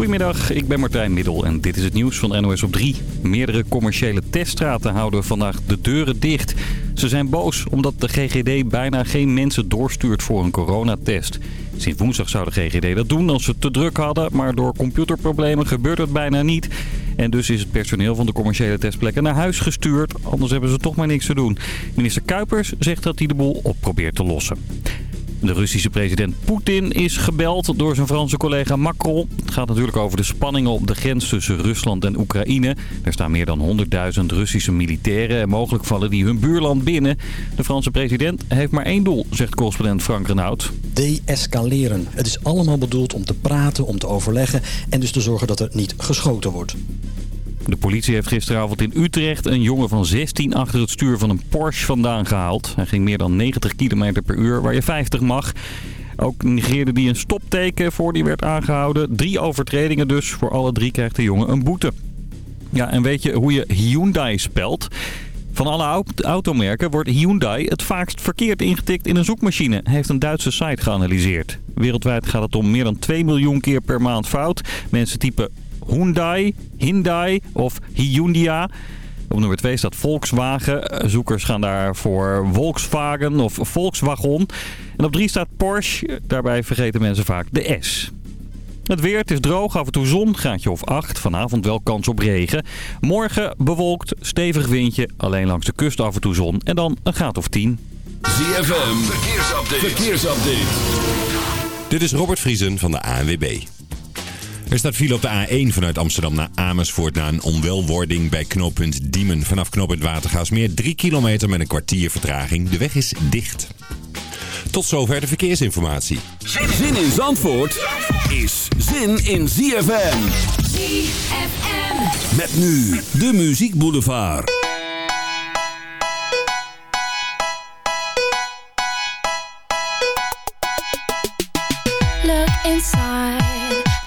Goedemiddag, ik ben Martijn Middel en dit is het nieuws van NOS op 3. Meerdere commerciële teststraten houden vandaag de deuren dicht. Ze zijn boos omdat de GGD bijna geen mensen doorstuurt voor een coronatest. Sinds woensdag zou de GGD dat doen als ze te druk hadden, maar door computerproblemen gebeurt het bijna niet. En dus is het personeel van de commerciële testplekken naar huis gestuurd, anders hebben ze toch maar niks te doen. Minister Kuipers zegt dat hij de boel op probeert te lossen. De Russische president Poetin is gebeld door zijn Franse collega Macron. Het gaat natuurlijk over de spanningen op de grens tussen Rusland en Oekraïne. Er staan meer dan 100.000 Russische militairen en mogelijk vallen die hun buurland binnen. De Franse president heeft maar één doel, zegt correspondent Frank Renaud. De-escaleren. Het is allemaal bedoeld om te praten, om te overleggen en dus te zorgen dat er niet geschoten wordt. De politie heeft gisteravond in Utrecht een jongen van 16 achter het stuur van een Porsche vandaan gehaald. Hij ging meer dan 90 km per uur, waar je 50 mag. Ook negeerde hij een stopteken voor die werd aangehouden. Drie overtredingen dus. Voor alle drie krijgt de jongen een boete. Ja, en weet je hoe je Hyundai spelt? Van alle automerken wordt Hyundai het vaakst verkeerd ingetikt in een zoekmachine, heeft een Duitse site geanalyseerd. Wereldwijd gaat het om meer dan 2 miljoen keer per maand fout. Mensen typen Hyundai, Hyundai of Hyundia. Op nummer 2 staat Volkswagen. Zoekers gaan daar voor Volkswagen of Volkswagen. En op 3 staat Porsche. Daarbij vergeten mensen vaak de S. Het weer, het is droog, af en toe zon, gaatje of 8. Vanavond wel kans op regen. Morgen bewolkt, stevig windje, alleen langs de kust af en toe zon. En dan een graad of 10. ZFM, verkeersupdate. verkeersupdate. Dit is Robert Vriesen van de ANWB. Er staat file op de A1 vanuit Amsterdam naar Amersfoort... na een onwelwording bij knooppunt Diemen. Vanaf knooppunt Watergaasmeer 3 kilometer met een kwartier vertraging. De weg is dicht. Tot zover de verkeersinformatie. Zin in Zandvoort is zin in ZFM. ZFM. Met nu de Muziek Boulevard. Look inside,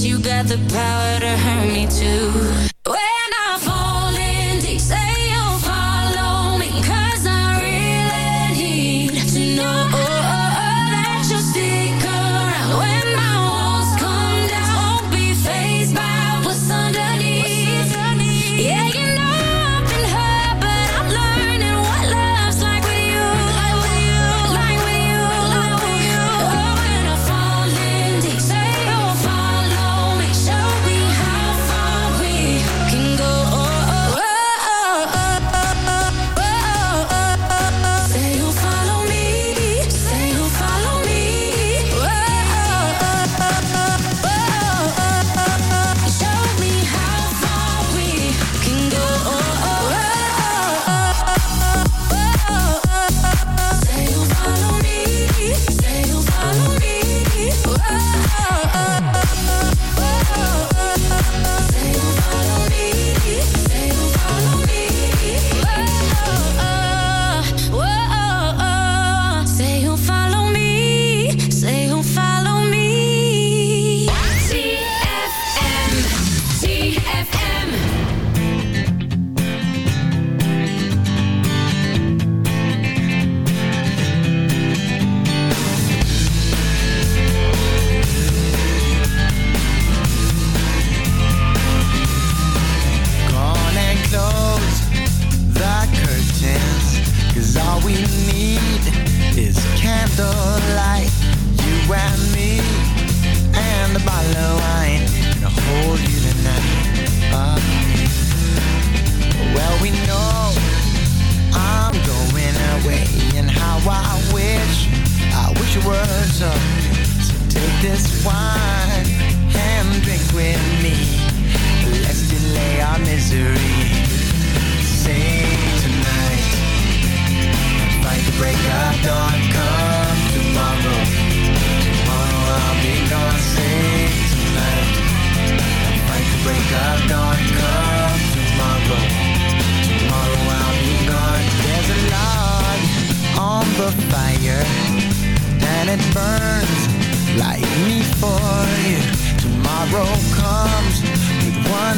Cause you got the power to hurt me too.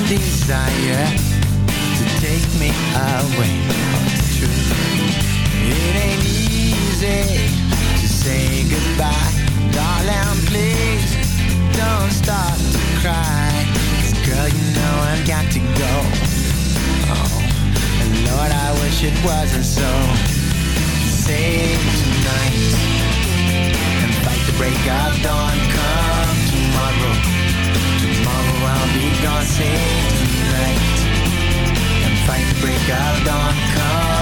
desire to take me away from the truth. It ain't easy to say goodbye, darling. Please don't start to cry, girl. You know I've got to go. Oh, and Lord, I wish it wasn't so. Save tonight and fight the break of dawn. Come tomorrow be gone safe tonight. And fight the break of dawn. Come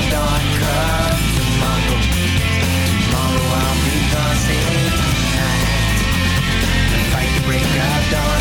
I've done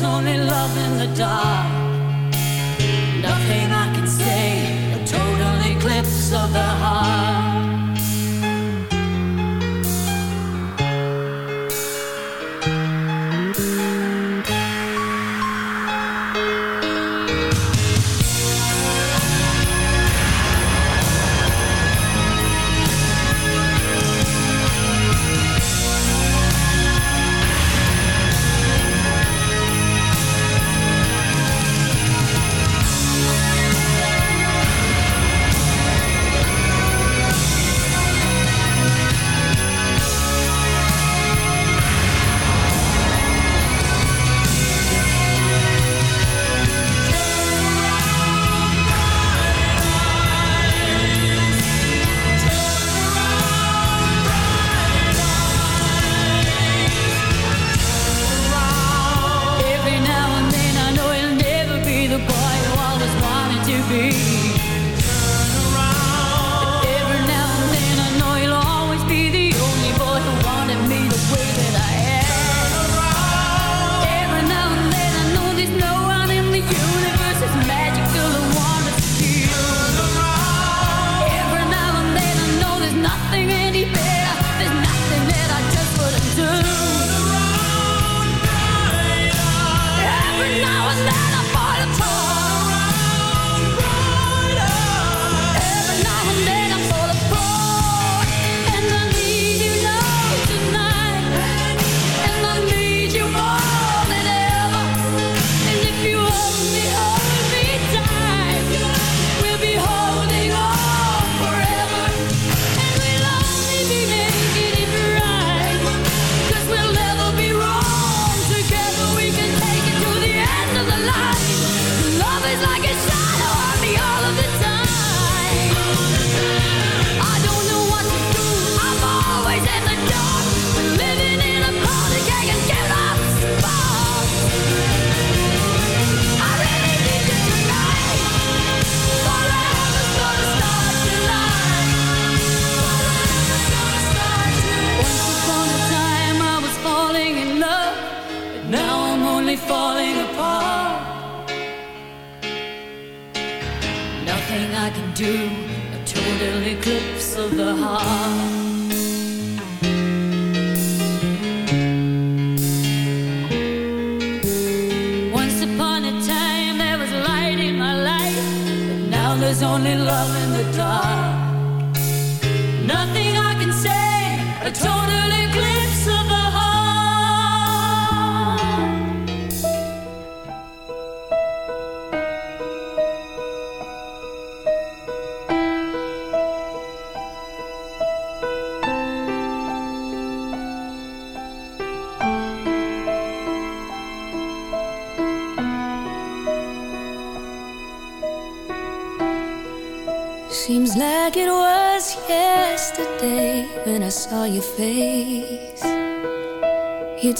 There's only love in the dark. Nothing I can say, a total eclipse of the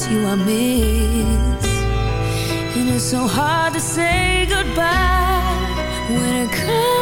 parts you I miss And it's so hard to say goodbye When it comes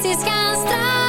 eerst gaan stralen.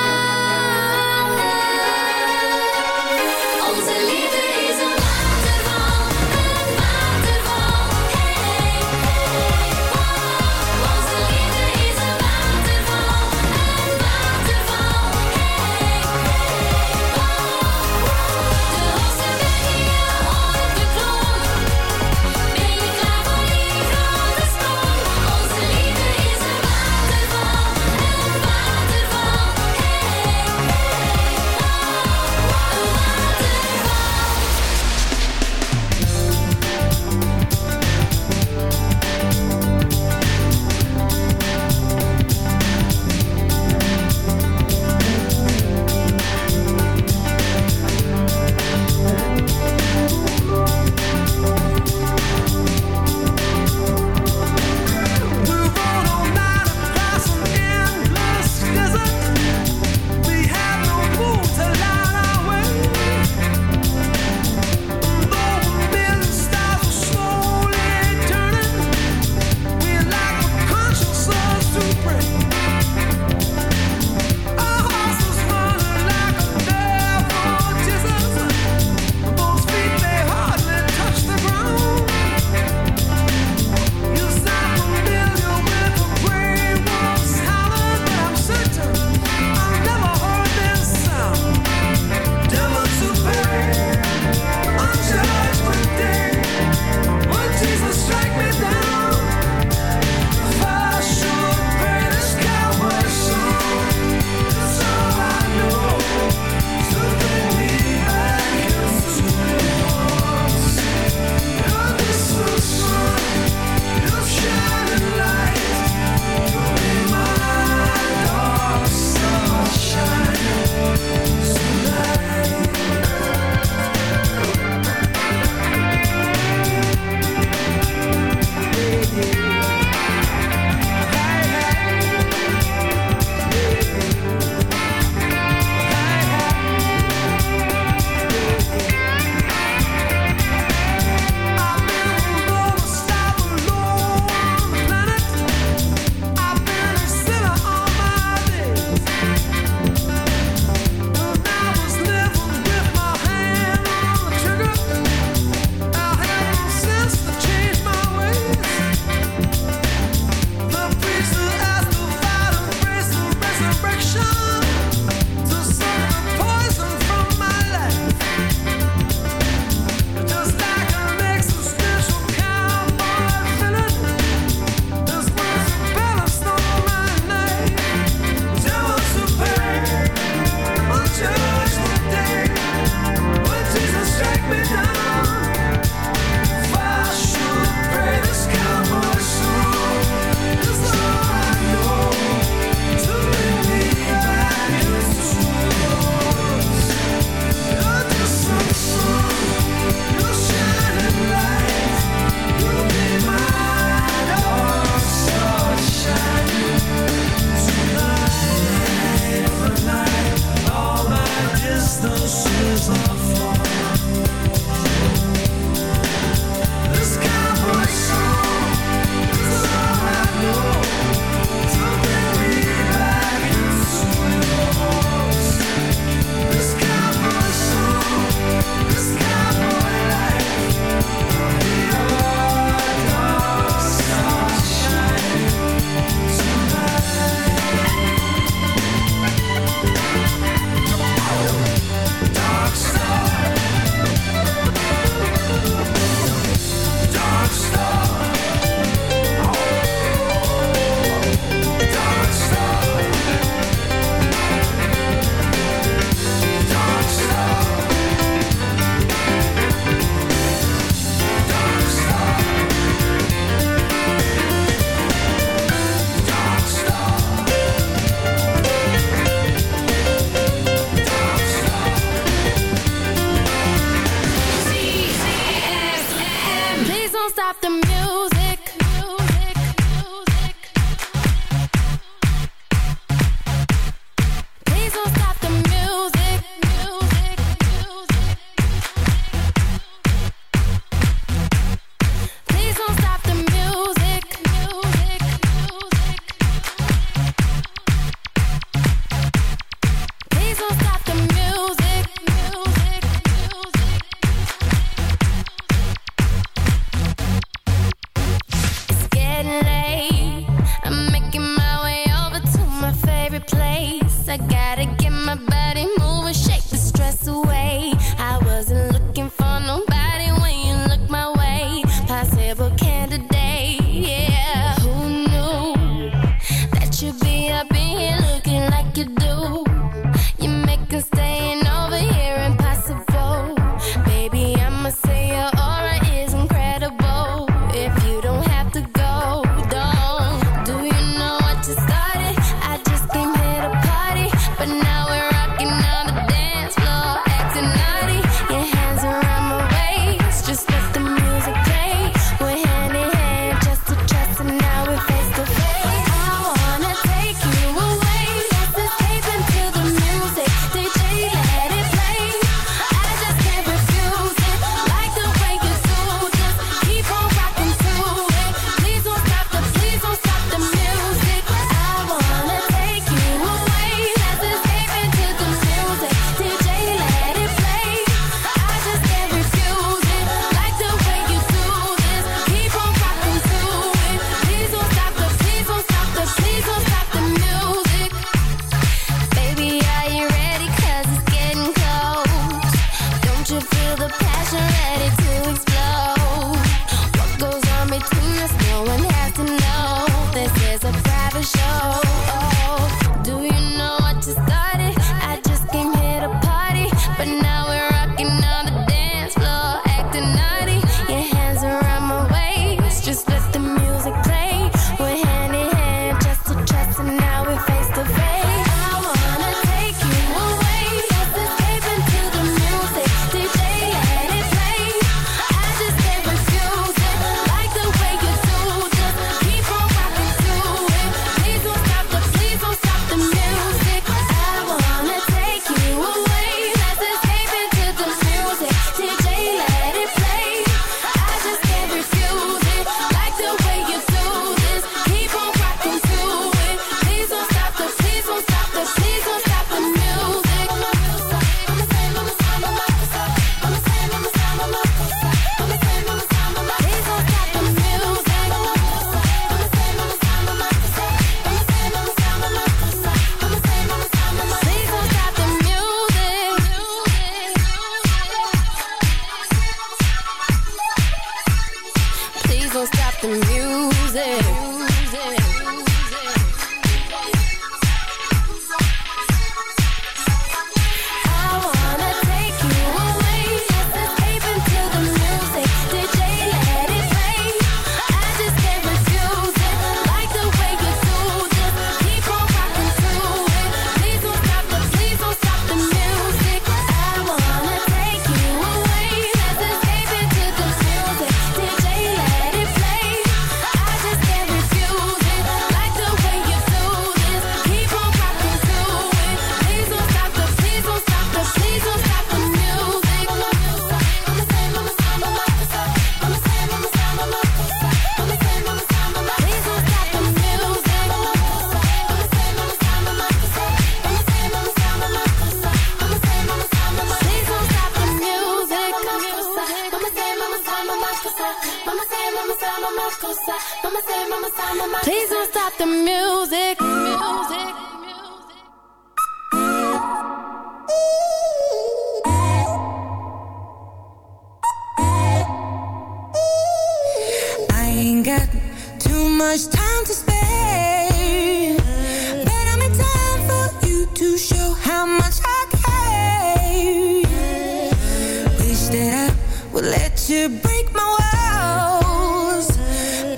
that I would let you break my walls.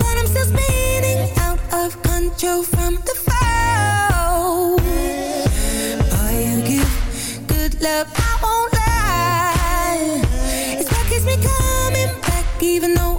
But I'm still spinning out of control from the fall you good? Love, I won't lie. It's coming back even though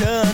Superstition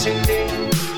I'm